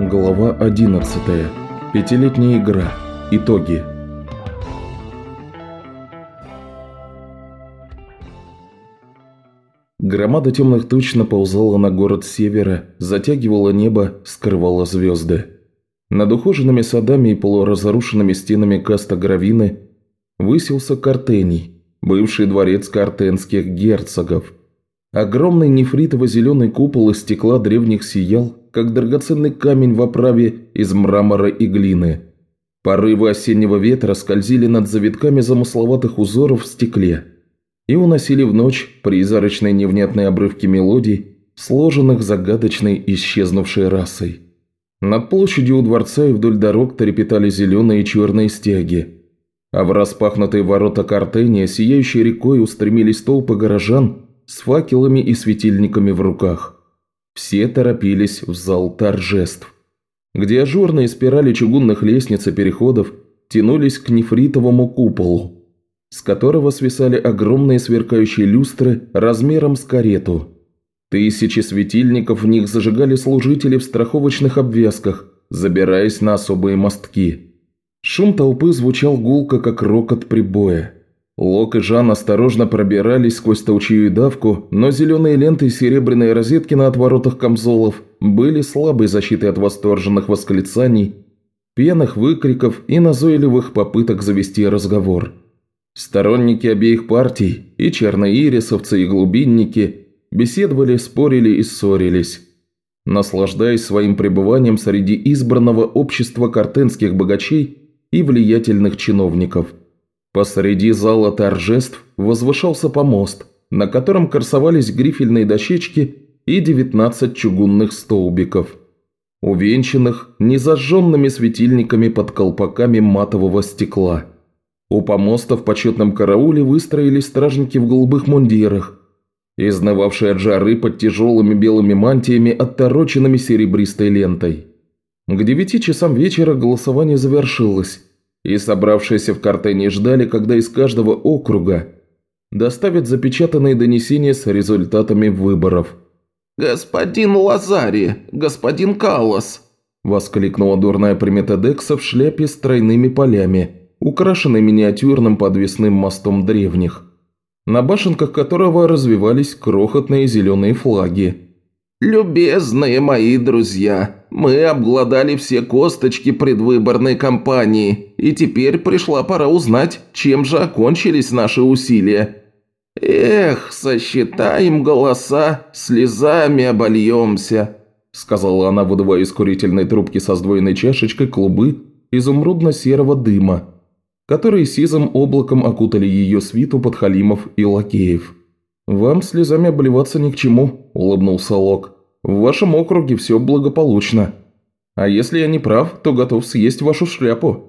Глава 11. Пятилетняя игра. Итоги. Громада темных туч наползала на город севера, затягивала небо, скрывала звезды. Над ухоженными садами и полуразрушенными стенами Каста Гравины высился Картений, бывший дворец картенских герцогов. Огромный нефритово-зеленый купол из стекла древних сиял, как драгоценный камень в оправе из мрамора и глины. Порывы осеннего ветра скользили над завитками замысловатых узоров в стекле и уносили в ночь призрачные невнятные обрывки мелодий, сложенных загадочной исчезнувшей расой. Над площадью у дворца и вдоль дорог трепетали зеленые и черные стяги, а в распахнутые ворота Картения, сияющей рекой, устремились толпы горожан с факелами и светильниками в руках. Все торопились в зал торжеств, где ажурные спирали чугунных лестниц и переходов тянулись к нефритовому куполу, с которого свисали огромные сверкающие люстры размером с карету. Тысячи светильников в них зажигали служители в страховочных обвязках, забираясь на особые мостки. Шум толпы звучал гулко, как рокот прибоя. Лок и Жан осторожно пробирались сквозь толчью и давку, но зеленые ленты и серебряные розетки на отворотах камзолов были слабой защитой от восторженных восклицаний, пьяных выкриков и назойливых попыток завести разговор. Сторонники обеих партий, и черноирисовцы, и глубинники, беседовали, спорили и ссорились, наслаждаясь своим пребыванием среди избранного общества картенских богачей и влиятельных чиновников – Посреди зала торжеств возвышался помост, на котором красовались грифельные дощечки и 19 чугунных столбиков, увенчанных незажженными светильниками под колпаками матового стекла. У помоста в почетном карауле выстроились стражники в голубых мундирах, изнывавшие от жары под тяжелыми белыми мантиями, оттороченными серебристой лентой. К девяти часам вечера голосование завершилось, и собравшиеся в Картене ждали, когда из каждого округа доставят запечатанные донесения с результатами выборов. «Господин Лазари! Господин Каллас!» – воскликнула дурная примета Декса в шляпе с тройными полями, украшенной миниатюрным подвесным мостом древних, на башенках которого развивались крохотные зеленые флаги – «Любезные мои друзья, мы обглодали все косточки предвыборной кампании, и теперь пришла пора узнать, чем же окончились наши усилия. Эх, сосчитаем голоса, слезами обольемся», сказала она, выдувая из курительной трубки со сдвоенной чашечкой клубы изумрудно-серого дыма, которые сизым облаком окутали ее свиту подхалимов и лакеев. «Вам слезами обливаться ни к чему», – улыбнулся Лок. «В вашем округе все благополучно. А если я не прав, то готов съесть вашу шляпу».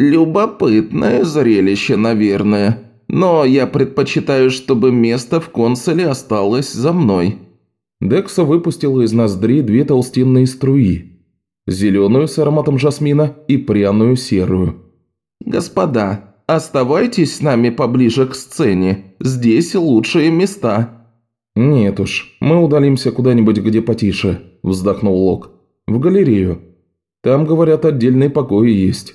«Любопытное зрелище, наверное. Но я предпочитаю, чтобы место в консуле осталось за мной». Декса выпустила из ноздри две толстинные струи. Зеленую с ароматом жасмина и пряную серую. «Господа, Оставайтесь с нами поближе к сцене. Здесь лучшие места». «Нет уж, мы удалимся куда-нибудь, где потише», – вздохнул Лок. «В галерею. Там, говорят, отдельные покои есть.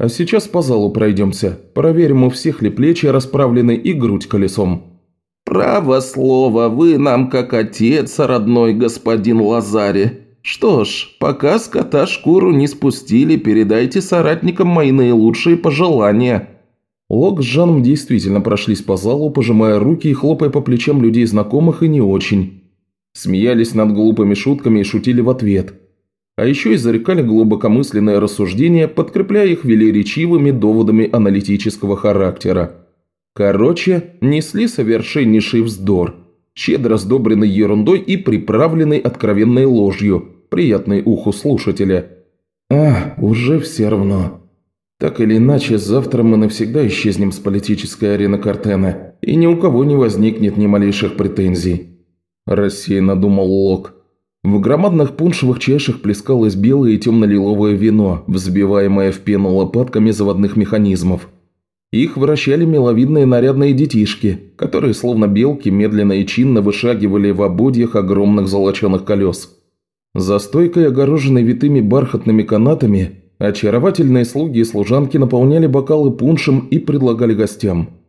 А сейчас по залу пройдемся. Проверим, у всех ли плечи расправлены и грудь колесом». «Право слово, вы нам как отец родной, господин Лазаре. Что ж, пока скота шкуру не спустили, передайте соратникам мои наилучшие пожелания». Лок с Жаном действительно прошлись по залу, пожимая руки и хлопая по плечам людей знакомых и не очень. Смеялись над глупыми шутками и шутили в ответ. А еще и глубокомысленное рассуждение, подкрепляя их велеречивыми доводами аналитического характера. Короче, несли совершеннейший вздор, щедро сдобренный ерундой и приправленный откровенной ложью, приятной уху слушателя. «А, уже все равно», так или иначе, завтра мы навсегда исчезнем с политической арены Картена, и ни у кого не возникнет ни малейших претензий. Рассеянно думал Лок. В громадных пуншевых чашах плескалось белое и темно-лиловое вино, взбиваемое в пену лопатками заводных механизмов. Их вращали миловидные нарядные детишки, которые, словно белки, медленно и чинно вышагивали в ободьях огромных золоченых колес. За стойкой, огороженной витыми бархатными канатами, очаровательные слуги и служанки наполняли бокалы пуншем и предлагали гостям.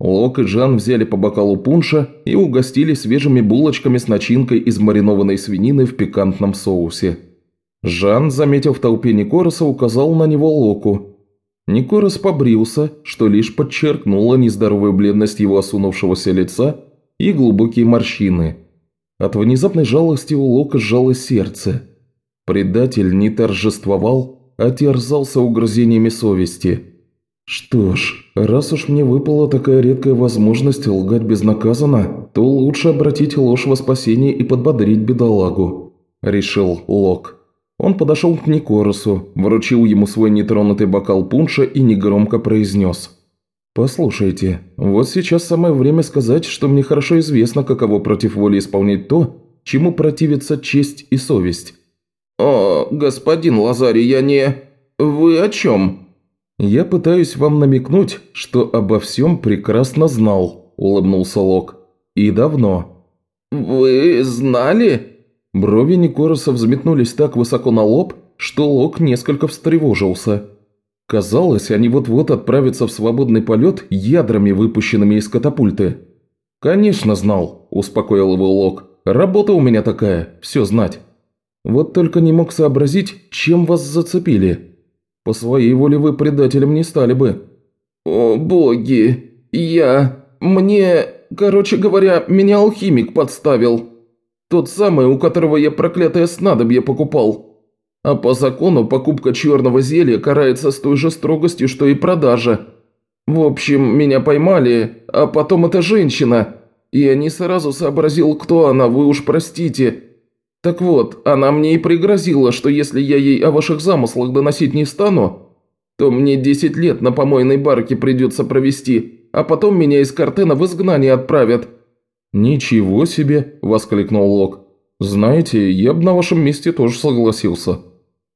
Лок и Жан взяли по бокалу пунша и угостили свежими булочками с начинкой из маринованной свинины в пикантном соусе. Жан, заметив в толпе Никороса, указал на него Локу. Никорос побрился, что лишь подчеркнуло нездоровую бледность его осунувшегося лица и глубокие морщины. От внезапной жалости у Лока сжалось сердце. Предатель не торжествовал, а терзался угрызениями совести. Что ж, раз уж мне выпала такая редкая возможность лгать безнаказанно, то лучше обратить ложь во спасение и подбодрить бедолагу», – решил Лок. Он подошел к Никоросу, вручил ему свой нетронутый бокал пунша и негромко произнес. «Послушайте, вот сейчас самое время сказать, что мне хорошо известно, каково против воли исполнять то, чему противится честь и совесть». «О, господин Лазарий, я не... Вы о чем?» «Я пытаюсь вам намекнуть, что обо всем прекрасно знал», – улыбнулся Лок. «И давно». «Вы знали?» Брови Никороса взметнулись так высоко на лоб, что Лок несколько встревожился. Казалось, они вот-вот отправятся в свободный полет ядрами, выпущенными из катапульты. «Конечно знал», – успокоил его Лок. «Работа у меня такая, все знать. Вот только не мог сообразить, чем вас зацепили». По своей воле вы предателем не стали бы». «О, боги! Я... Мне... Короче говоря, меня алхимик подставил. Тот самый, у которого я проклятое снадобье покупал. А по закону покупка черного зелья карается с той же строгостью, что и продажа. В общем, меня поймали, а потом эта женщина. Я не сразу сообразил, кто она, вы уж простите. Так вот, она мне и пригрозила, что если я ей о ваших замыслах доносить не стану, то мне 10 лет на помойной барке придется провести, а потом меня из картена в изгнание отправят». «Ничего себе!» – воскликнул Лок. «Знаете, я бы на вашем месте тоже согласился».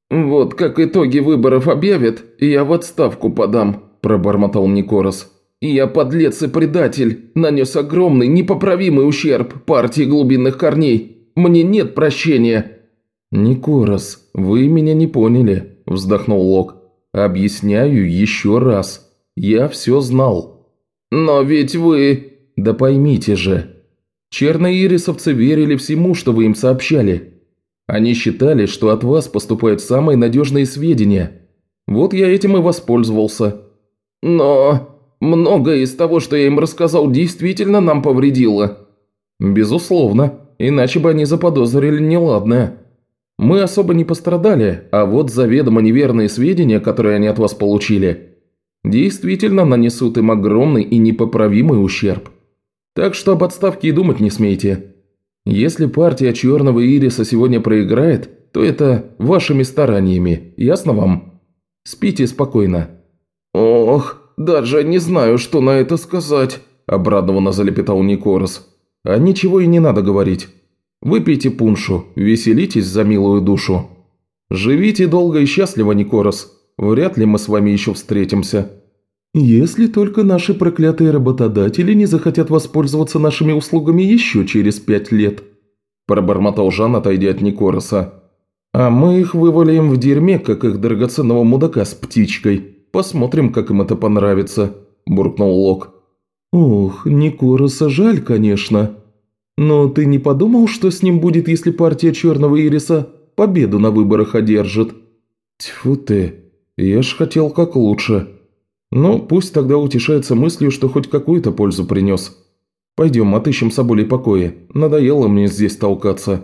«Вот как итоги выборов объявят, я в отставку подам», – пробормотал Никорос. «Я подлец и предатель, нанес огромный, непоправимый ущерб партии глубинных корней. Мне нет прощения!» «Никорос, вы меня не поняли», – вздохнул Лок. «Объясняю еще раз. Я все знал». «Но ведь вы...» «Да поймите же. Черноирисовцы верили всему, что вы им сообщали. Они считали, что от вас поступают самые надежные сведения. Вот я этим и воспользовался». «Но многое из того, что я им рассказал, действительно нам повредило». «Безусловно», иначе бы они заподозрили неладное. Мы особо не пострадали, а вот заведомо неверные сведения, которые они от вас получили, действительно нанесут им огромный и непоправимый ущерб. Так что об отставке и думать не смейте. Если партия Черного Ириса сегодня проиграет, то это вашими стараниями, ясно вам? Спите спокойно». «Ох, даже не знаю, что на это сказать», – обрадованно залепетал Никорос. А ничего и не надо говорить. Выпейте пуншу, веселитесь за милую душу. Живите долго и счастливо, Никорос. Вряд ли мы с вами еще встретимся. Если только наши проклятые работодатели не захотят воспользоваться нашими услугами еще через пять лет. Пробормотал Жан, отойдя от Никороса. А мы их вывалим в дерьме, как их драгоценного мудака с птичкой. Посмотрим, как им это понравится», – буркнул Лок. «Ох, Никороса жаль, конечно. Но ты не подумал, что с ним будет, если партия Черного Ириса победу на выборах одержит?» «Тьфу ты, я ж хотел как лучше. Ну, пусть тогда утешается мыслью, что хоть какую-то пользу принес. Пойдем, отыщем Соболей покоя. Надоело мне здесь толкаться».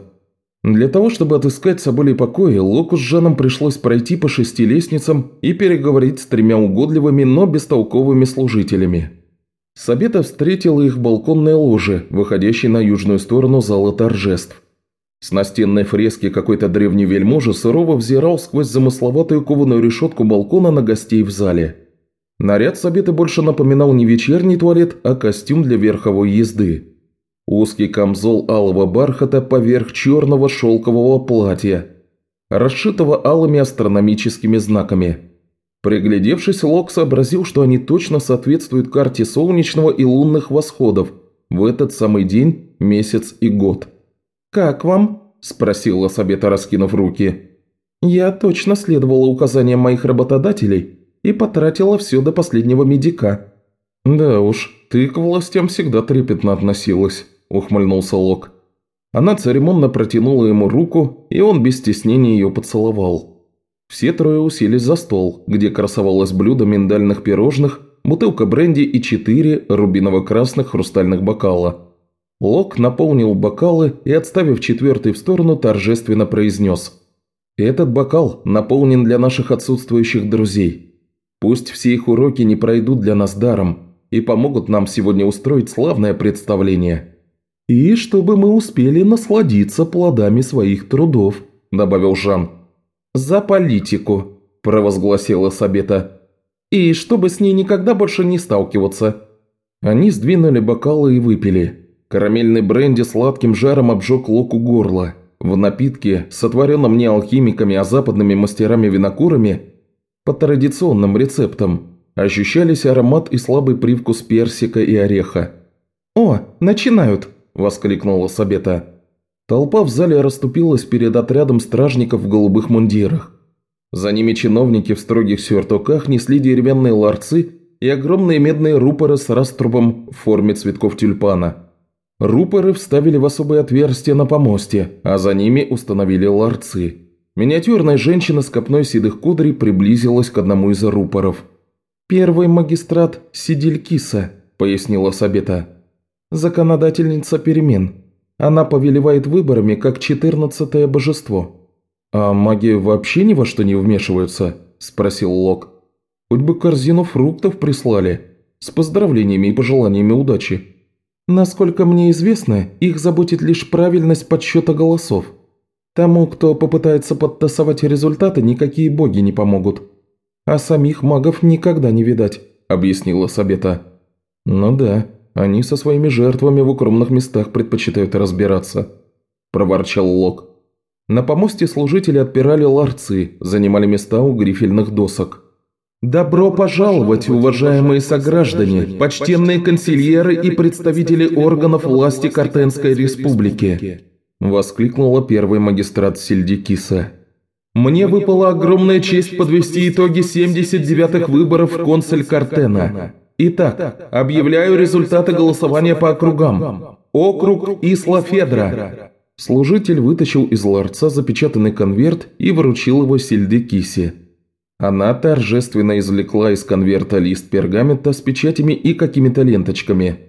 Для того, чтобы отыскать Соболей покоя, Локу с Жаном пришлось пройти по шести лестницам и переговорить с тремя угодливыми, но бестолковыми служителями. Сабета встретила их балконное ложе, выходящее на южную сторону зала торжеств. С настенной фрески какой-то древний вельможа сурово взирал сквозь замысловатую кованую решетку балкона на гостей в зале. Наряд Сабеты больше напоминал не вечерний туалет, а костюм для верховой езды. Узкий камзол алого бархата поверх черного шелкового платья, расшитого алыми астрономическими знаками – Приглядевшись, Лок сообразил, что они точно соответствуют карте солнечного и лунных восходов в этот самый день, месяц и год. «Как вам?» – спросила Сабета, раскинув руки. «Я точно следовала указаниям моих работодателей и потратила все до последнего медика». «Да уж, ты к властям всегда трепетно относилась», – ухмыльнулся Лок. Она церемонно протянула ему руку, и он без стеснения ее поцеловал. Все трое уселись за стол, где красовалось блюдо миндальных пирожных, бутылка бренди и четыре рубиново-красных хрустальных бокала. Лок наполнил бокалы и, отставив четвертый в сторону, торжественно произнес. «Этот бокал наполнен для наших отсутствующих друзей. Пусть все их уроки не пройдут для нас даром и помогут нам сегодня устроить славное представление. И чтобы мы успели насладиться плодами своих трудов», – добавил Жан. «За политику», – провозгласила Сабета. «И чтобы с ней никогда больше не сталкиваться». Они сдвинули бокалы и выпили. Карамельный бренди сладким жаром обжег локу горла. В напитке, сотворенном не алхимиками, а западными мастерами-винокурами, по традиционным рецептам, ощущались аромат и слабый привкус персика и ореха. «О, начинают!» – воскликнула Сабета. Толпа в зале расступилась перед отрядом стражников в голубых мундирах. За ними чиновники в строгих сюртуках несли деревянные ларцы и огромные медные рупоры с раструбом в форме цветков тюльпана – Рупоры вставили в особые отверстия на помосте, а за ними установили ларцы. Миниатюрная женщина с копной седых кудрей приблизилась к одному из рупоров. «Первый магистрат Сиделькиса», – пояснила Сабета. «Законодательница перемен. Она повелевает выборами, как четырнадцатое божество». «А маги вообще ни во что не вмешиваются?» – спросил Лок. «Хоть бы корзину фруктов прислали, с поздравлениями и пожеланиями удачи». Насколько мне известно, их заботит лишь правильность подсчета голосов. Тому, кто попытается подтасовать результаты, никакие боги не помогут. А самих магов никогда не видать», – объяснила Сабета. «Ну да, они со своими жертвами в укромных местах предпочитают разбираться», – проворчал Лок. На помосте служители отпирали ларцы, занимали места у грифельных досок. «Добро пожаловать, уважаемые сограждане, почтенные консильеры и представители органов власти Картенской республики!» – воскликнула первый магистрат Сельдикиса. «Мне выпала огромная честь подвести итоги 79-х выборов в консуль Картена. Итак, объявляю результаты голосования по округам. Округ Исла-Федра». Служитель вытащил из ларца запечатанный конверт и вручил его Сельдикисе. Она торжественно извлекла из конверта лист пергамента с печатями и какими-то ленточками.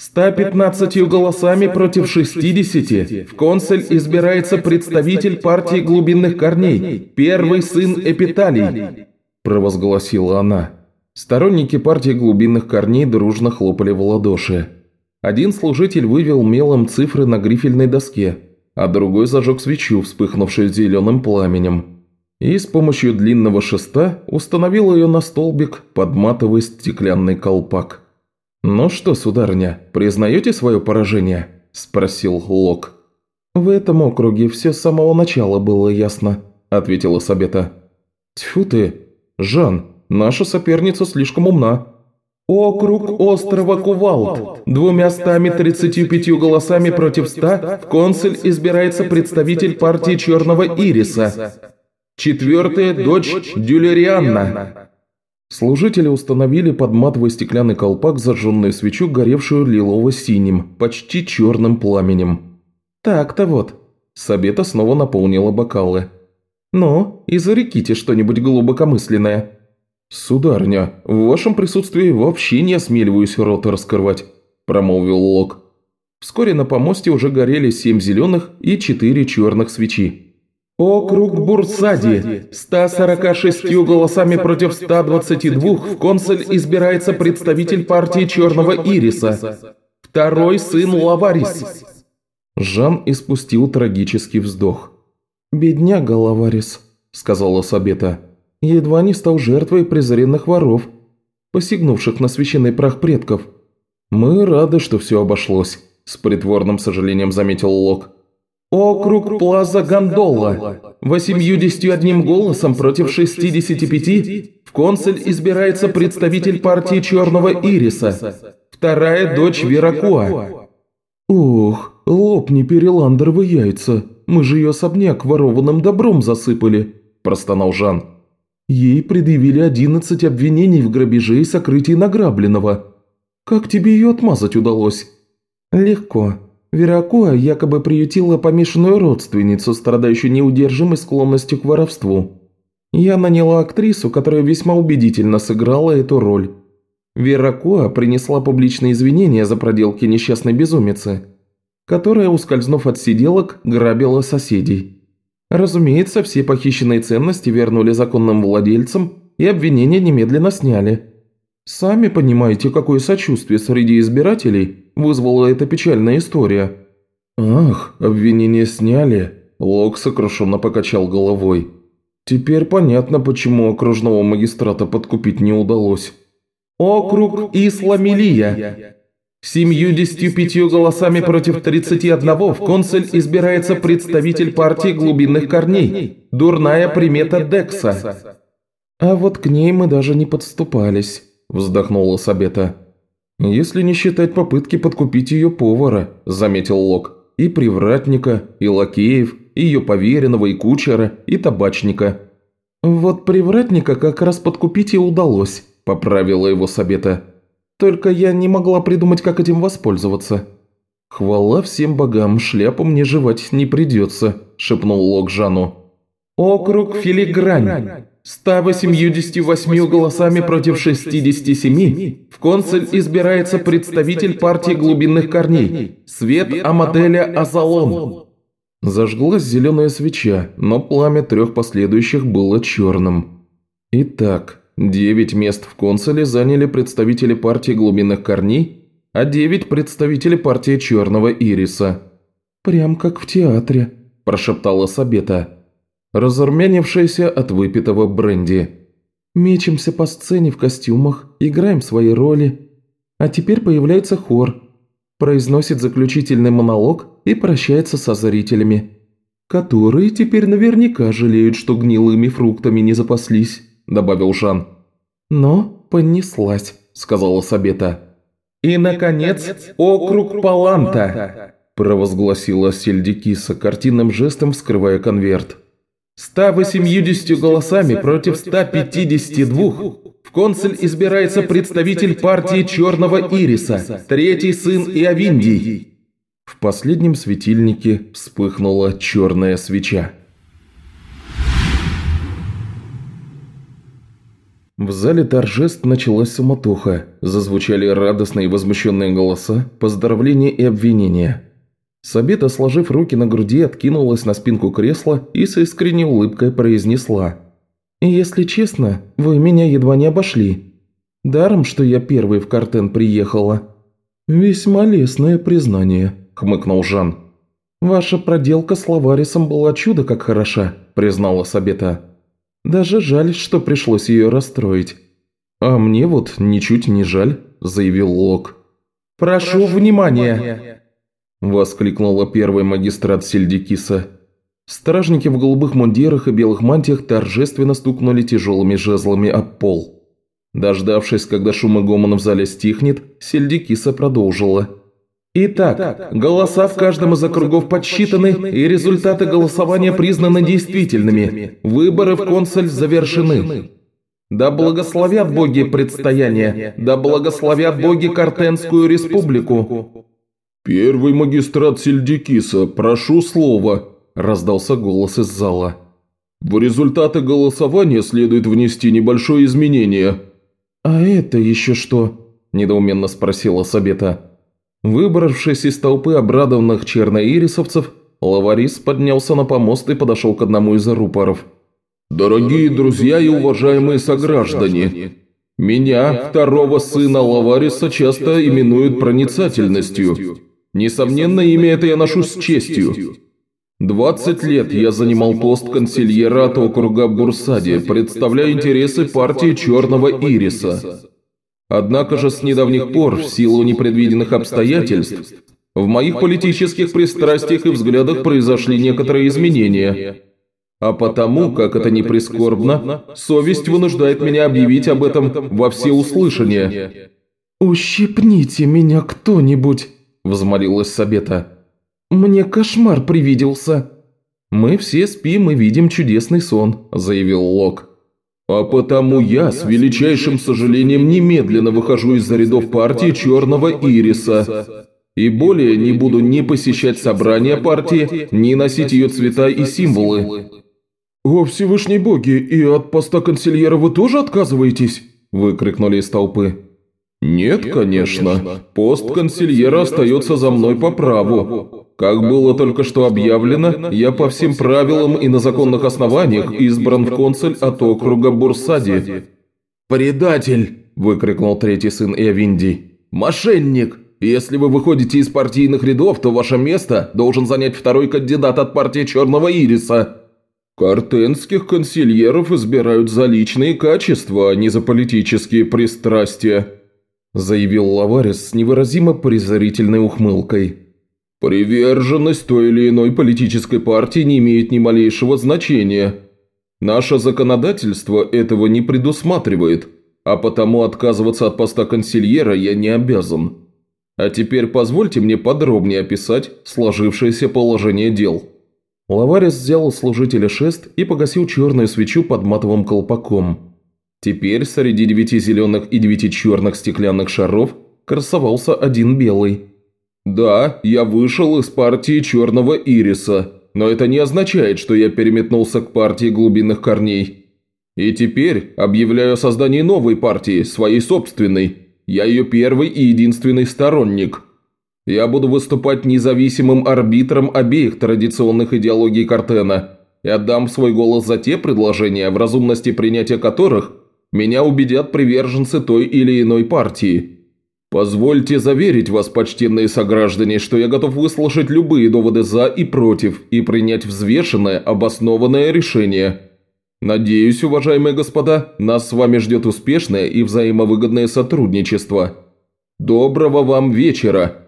«115 голосами против 60 в консель избирается представитель партии глубинных корней, первый сын Эпиталий», – провозгласила она. Сторонники партии глубинных корней дружно хлопали в ладоши. Один служитель вывел мелом цифры на грифельной доске, а другой зажег свечу, вспыхнувшую зеленым пламенем и с помощью длинного шеста установил ее на столбик под матовый стеклянный колпак. «Ну что, сударыня, признаете свое поражение?» – спросил Лок. «В этом округе все с самого начала было ясно», – ответила Сабета. «Тьфу ты! Жан, наша соперница слишком умна». «Округ острова Кувалт. Двумя стами тридцатью пятью голосами против ста в консуль избирается представитель партии Черного Ириса. Четвертая дочь Дюлерианна. Служители установили под матовый стеклянный колпак зажженную свечу, горевшую лилово-синим, почти черным пламенем. «Так-то вот». Сабета снова наполнила бокалы. «Ну, изреките что-нибудь глубокомысленное». «Сударыня, в вашем присутствии вообще не осмеливаюсь рот раскрывать», – промолвил Лок. Вскоре на помосте уже горели семь зеленых и четыре черных свечи. Округ Бурсади. 146 голосами против 122 в консуль избирается представитель партии Черного Ириса. Второй сын Лаварис. Жан испустил трагический вздох. «Бедняга Лаварис», – сказала Сабета, – «едва не стал жертвой презренных воров, посягнувших на священный прах предков». «Мы рады, что все обошлось», – с притворным сожалением заметил Лок. Округ Плаза Гандола. Восемьюдесятью одним голосом против 65 в консуль избирается представитель партии Черного Ириса. Вторая дочь Веракуа. «Ух!» лопни переландровы яйца, мы же ее особняк ворованным добром засыпали», – простонал Жан. «Ей предъявили одиннадцать обвинений в грабеже и сокрытии награбленного. Как тебе ее отмазать удалось?» «Легко. Веракуа якобы приютила помешанную родственницу, страдающую неудержимой склонностью к воровству. Я наняла актрису, которая весьма убедительно сыграла эту роль. Веракуа принесла публичные извинения за проделки несчастной безумицы, которая, ускользнув от сиделок, грабила соседей. Разумеется, все похищенные ценности вернули законным владельцам и обвинения немедленно сняли. Сами понимаете, какое сочувствие среди избирателей вызвала эта печальная история. «Ах, обвинения сняли?» Лок сокрушенно покачал головой. «Теперь понятно, почему окружного магистрата подкупить не удалось». «Округ Исламилия. Семьюдесятью пятью голосами против 31 в консуль избирается представитель партии глубинных корней. Дурная примета Декса». «А вот к ней мы даже не подступались». – вздохнула Сабета. «Если не считать попытки подкупить ее повара», – заметил Лок. «И привратника, и лакеев, и ее поверенного, и кучера, и табачника». «Вот привратника как раз подкупить и удалось», – поправила его Сабета. «Только я не могла придумать, как этим воспользоваться». «Хвала всем богам, шляпу мне жевать не придется», – шепнул Лок Жану. «Округ Филигрань. 188 голосами против 67 в консуль избирается представитель партии глубинных корней, Свет Амаделя Азалон. Зажглась зеленая свеча, но пламя трех последующих было черным. Итак, девять мест в консуле заняли представители партии глубинных корней, а девять представители партии черного ириса. «Прям как в театре», – прошептала Сабета разрумянившаяся от выпитого бренди. «Мечемся по сцене в костюмах, играем свои роли. А теперь появляется хор, произносит заключительный монолог и прощается со зрителями, которые теперь наверняка жалеют, что гнилыми фруктами не запаслись», – добавил Жан. «Но понеслась», – сказала Сабета. «И, наконец, округ Паланта», – провозгласила Сельдикиса, картинным жестом вскрывая конверт. 180 голосами против 152 в консуль избирается представитель партии Черного Ириса, третий сын Иовиндий. В последнем светильнике вспыхнула черная свеча. В зале торжеств началась суматоха, зазвучали радостные и возмущенные голоса, поздравления и обвинения. Сабита, сложив руки на груди, откинулась на спинку кресла и с искренней улыбкой произнесла. «Если честно, вы меня едва не обошли. Даром, что я первый в картен приехала». «Весьма лестное признание», – хмыкнул Жан. «Ваша проделка с Лаварисом была чудо как хороша», – признала Сабета. «Даже жаль, что пришлось ее расстроить». «А мне вот ничуть не жаль», – заявил Лок. «Прошу, Прошу внимания!», внимания. – воскликнула первый магистрат Сельдикиса. Стражники в голубых мундирах и белых мантиях торжественно стукнули тяжелыми жезлами об пол. Дождавшись, когда шум и гомон в зале стихнет, Сельдикиса продолжила. Итак, голоса в каждом из округов подсчитаны, и результаты голосования признаны действительными. Выборы в консуль завершены. Да благословят боги предстояние, да благословят боги Картенскую республику. «Первый магистрат Сельдикиса, прошу слова», – раздался голос из зала. «В результаты голосования следует внести небольшое изменение». «А это еще что?» – недоуменно спросила Сабета. Выбравшись из толпы обрадованных черноирисовцев, Лаварис поднялся на помост и подошел к одному из рупоров. «Дорогие друзья и уважаемые сограждане, меня, второго сына Лавариса, часто именуют проницательностью». Несомненно, имя это я ношу с честью. 20 лет я занимал пост консильера от округа Бурсади, представляя интересы партии Черного Ириса. Однако же с недавних пор, в силу непредвиденных обстоятельств, в моих политических пристрастиях и взглядах произошли некоторые изменения. А потому, как это не прискорбно, совесть вынуждает меня объявить об этом во всеуслышание. «Ущипните меня кто-нибудь!» – взмолилась Сабета. Мне кошмар привиделся». «Мы все спим и видим чудесный сон», – заявил Лок. «А потому я, с величайшим сожалением, немедленно выхожу из-за рядов партии Черного Ириса. И более не буду ни посещать собрания партии, ни носить ее цвета и символы». «О, Всевышней боги, и от поста консильера вы тоже отказываетесь?» – выкрикнули из толпы. «Нет, конечно. Пост консильера остается за мной по праву. Как было только что объявлено, я по всем правилам и на законных основаниях избран в консуль от округа Бурсади». «Предатель!» – выкрикнул третий сын Иовинди. «Мошенник! Если вы выходите из партийных рядов, то ваше место должен занять второй кандидат от партии Черного Ириса». «Картенских консильеров избирают за личные качества, а не за политические пристрастия», заявил Лаварес с невыразимо презрительной ухмылкой. «Приверженность той или иной политической партии не имеет ни малейшего значения. Наше законодательство этого не предусматривает, а потому отказываться от поста консильера я не обязан. А теперь позвольте мне подробнее описать сложившееся положение дел». Лаварес взял у служителя шест и погасил черную свечу под матовым колпаком. Теперь среди девяти зеленых и девяти черных стеклянных шаров красовался один белый. «Да, я вышел из партии Черного Ириса, но это не означает, что я переметнулся к партии глубинных корней. И теперь объявляю о создании новой партии, своей собственной. Я ее первый и единственный сторонник. Я буду выступать независимым арбитром обеих традиционных идеологий Картена и отдам свой голос за те предложения, в разумности принятия которых меня убедят приверженцы той или иной партии. Позвольте заверить вас, почтенные сограждане, что я готов выслушать любые доводы «за» и «против» и принять взвешенное, обоснованное решение. Надеюсь, уважаемые господа, нас с вами ждет успешное и взаимовыгодное сотрудничество. Доброго вам вечера!»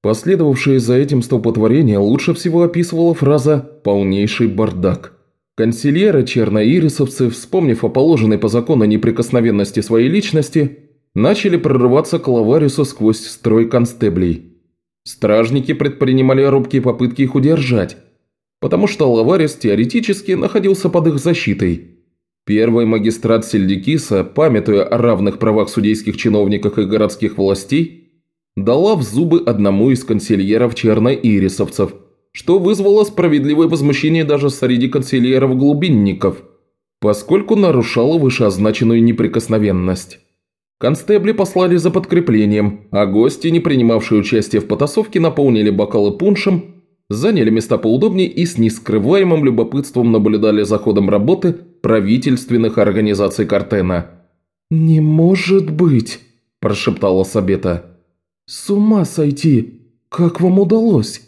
Последовавшее за этим столпотворение лучше всего описывала фраза «полнейший бардак». Консильеры черноирисовцы, вспомнив о положенной по закону неприкосновенности своей личности, начали прорываться к Лаварису сквозь строй констеблей. Стражники предпринимали робкие попытки их удержать, потому что Лаварис теоретически находился под их защитой. Первый магистрат Сельдикиса, памятуя о равных правах судейских чиновников и городских властей, дала в зубы одному из консильеров черноирисовцев – что вызвало справедливое возмущение даже среди консильеров-глубинников, поскольку нарушало вышеозначенную неприкосновенность. Констебли послали за подкреплением, а гости, не принимавшие участие в потасовке, наполнили бокалы пуншем, заняли места поудобнее и с нескрываемым любопытством наблюдали за ходом работы правительственных организаций Картена. «Не может быть!» – прошептала Сабета. «С ума сойти! Как вам удалось?»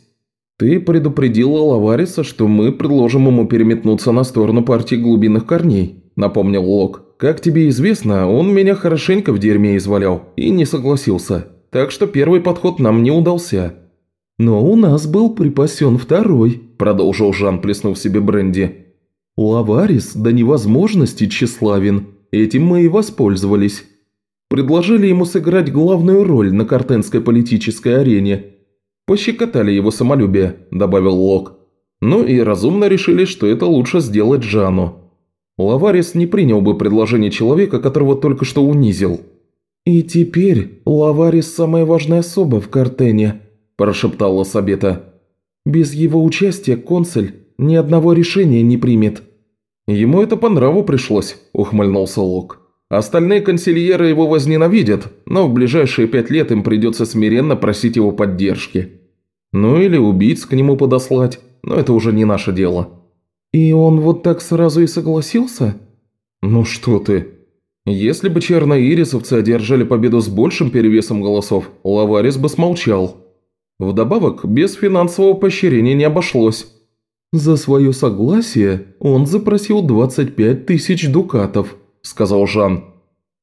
«Ты предупредила Лавариса, что мы предложим ему переметнуться на сторону партии глубинных корней», – напомнил Лок. «Как тебе известно, он меня хорошенько в дерьме извалял и не согласился, так что первый подход нам не удался». «Но у нас был припасен второй», – продолжил Жан, плеснув себе бренди. «Лаварис до невозможности тщеславен, этим мы и воспользовались. Предложили ему сыграть главную роль на картенской политической арене – «Пощекотали его самолюбие», – добавил Лок. «Ну и разумно решили, что это лучше сделать Жану. Лаварис не принял бы предложение человека, которого только что унизил». «И теперь Лаварис – самая важная особа в Картене», – прошептала Сабета. «Без его участия консуль ни одного решения не примет». «Ему это по нраву пришлось», – ухмыльнулся Лок. Остальные консильеры его возненавидят, но в ближайшие пять лет им придется смиренно просить его поддержки. Ну или убийц к нему подослать, но это уже не наше дело». «И он вот так сразу и согласился?» «Ну что ты. Если бы черноирисовцы одержали победу с большим перевесом голосов, Лаварис бы смолчал. Вдобавок, без финансового поощрения не обошлось». «За свое согласие он запросил 25 тысяч дукатов», – сказал Жан.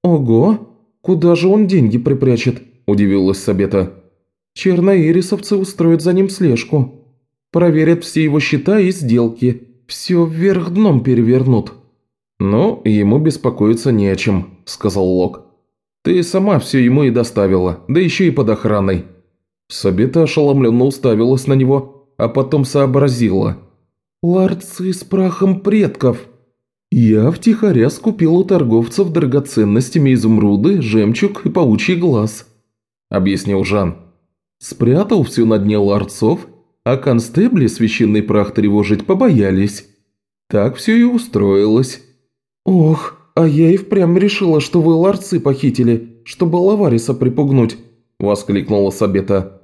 «Ого! Куда же он деньги припрячет?» – удивилась Сабета. «Черноирисовцы устроят за ним слежку. Проверят все его счета и сделки. Все вверх дном перевернут». «Ну, ему беспокоиться не о чем», – сказал Лок. «Ты сама все ему и доставила, да еще и под охраной». Сабета ошеломленно уставилась на него, а потом сообразила. «Ларцы с прахом предков!» «Я втихаря скупил у торговцев драгоценностями изумруды, жемчуг и паучий глаз», – объяснил Жан. «Спрятал все на дне ларцов, а констебли священный прах тревожить побоялись. Так все и устроилось». «Ох, а я и впрямь решила, что вы ларцы похитили, чтобы Лавариса припугнуть», – воскликнула Сабета.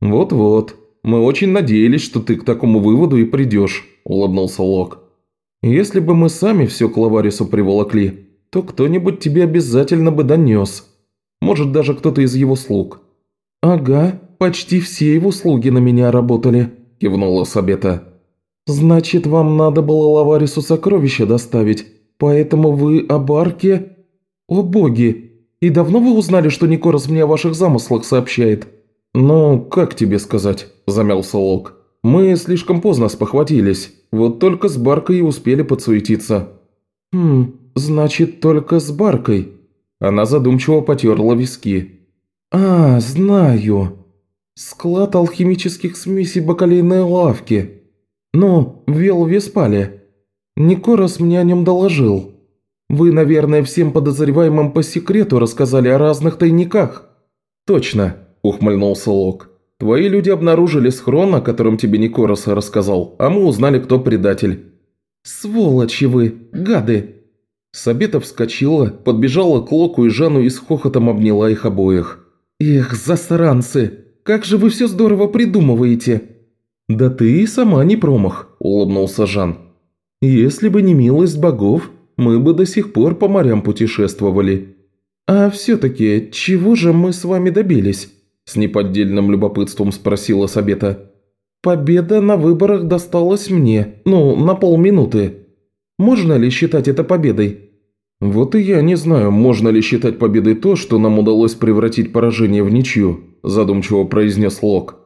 «Вот-вот, мы очень надеялись, что ты к такому выводу и придешь», – улыбнулся Лок. Если бы мы сами все к Лаварису приволокли, то кто-нибудь тебе обязательно бы донес. Может, даже кто-то из его слуг». «Ага, почти все его слуги на меня работали», – кивнула Сабета. «Значит, вам надо было Лаварису сокровища доставить, поэтому вы об арке...» «О боги! И давно вы узнали, что Никорос мне о ваших замыслах сообщает?» «Ну, как тебе сказать?» – замялся Лок. «Мы слишком поздно спохватились. Вот только с Баркой и успели подсуетиться». «Хм, значит, только с Баркой?» Она задумчиво потерла виски. «А, знаю. Склад алхимических смесей бакалейной лавки. Ну, вел Веспале. Никорос мне о нем доложил. Вы, наверное, всем подозреваемым по секрету рассказали о разных тайниках». «Точно», – ухмыльнулся Лок. Твои люди обнаружили схрон, о котором тебе Никорос рассказал, а мы узнали, кто предатель». «Сволочи вы, гады!» Сабета вскочила, подбежала к Локу и Жану и с хохотом обняла их обоих. «Эх, засранцы! Как же вы все здорово придумываете!» «Да ты и сама не промах», – улыбнулся Жан. «Если бы не милость богов, мы бы до сих пор по морям путешествовали. А все-таки, чего же мы с вами добились?» С неподдельным любопытством спросила Сабета. «Победа на выборах досталась мне, ну, на полминуты. Можно ли считать это победой?» «Вот и я не знаю, можно ли считать победой то, что нам удалось превратить поражение в ничью», задумчиво произнес Лок.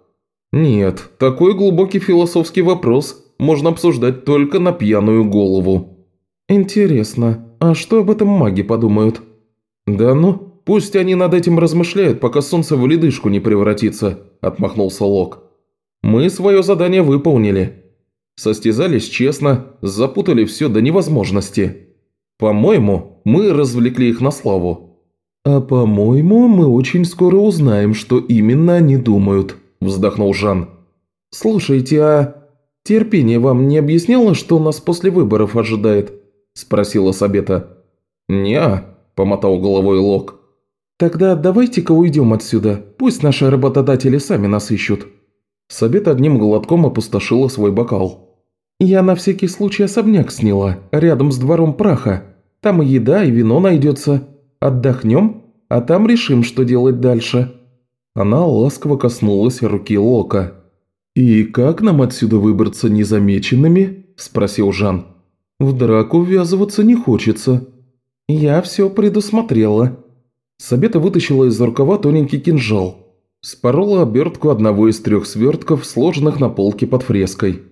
«Нет, такой глубокий философский вопрос можно обсуждать только на пьяную голову». «Интересно, а что об этом маги подумают?» «Да ну, Пусть они над этим размышляют, пока солнце в ледышку не превратится», – отмахнулся Лок. «Мы свое задание выполнили. Состязались честно, запутали все до невозможности. По-моему, мы развлекли их на славу». «А по-моему, мы очень скоро узнаем, что именно они думают», – вздохнул Жан. «Слушайте, а терпение вам не объясняло, что нас после выборов ожидает?» – спросила Сабета. «Не-а», помотал головой Лок. «Тогда давайте-ка уйдем отсюда, пусть наши работодатели сами нас ищут». Сабет одним глотком опустошила свой бокал. «Я на всякий случай особняк сняла, рядом с двором праха. Там и еда, и вино найдется. Отдохнем, а там решим, что делать дальше». Она ласково коснулась руки Лока. «И как нам отсюда выбраться незамеченными?» – спросил Жан. «В драку ввязываться не хочется». «Я все предусмотрела», Сабета вытащила из рукава тоненький кинжал. Спорола обертку одного из трех свертков, сложенных на полке под фреской.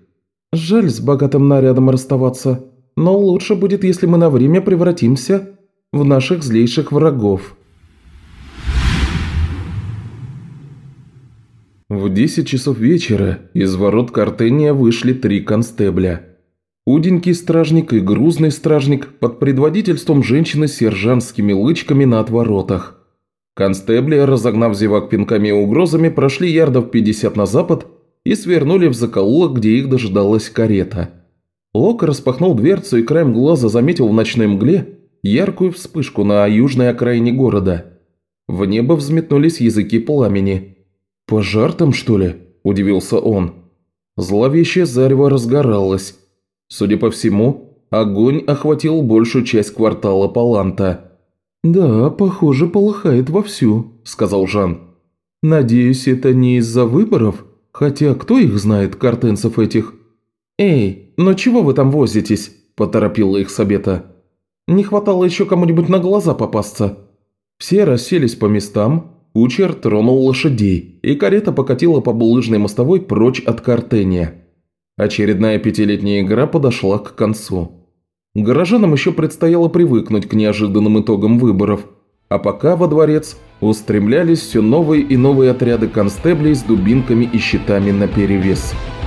«Жаль с богатым нарядом расставаться, но лучше будет, если мы на время превратимся в наших злейших врагов». В 10 часов вечера из ворот Картения вышли три констебля. Уденький стражник и грузный стражник под предводительством женщины с сержантскими лычками на отворотах. Констебли, разогнав зевак пинками и угрозами, прошли ярдов 50 на запад и свернули в закоулок, где их дожидалась карета. Лок распахнул дверцу и краем глаза заметил в ночной мгле яркую вспышку на южной окраине города. В небо взметнулись языки пламени. «Пожар там, что ли?» – удивился он. Зловещее зарево разгоралось. Судя по всему, огонь охватил большую часть квартала Паланта. «Да, похоже, полыхает вовсю», – сказал Жан. «Надеюсь, это не из-за выборов? Хотя кто их знает, картенцев этих?» «Эй, ну чего вы там возитесь?» – поторопила их Сабета. «Не хватало еще кому-нибудь на глаза попасться». Все расселись по местам, кучер тронул лошадей, и карета покатила по булыжной мостовой прочь от Картения. Очередная пятилетняя игра подошла к концу. Горожанам еще предстояло привыкнуть к неожиданным итогам выборов, а пока во дворец устремлялись все новые и новые отряды констеблей с дубинками и щитами наперевес. перевес.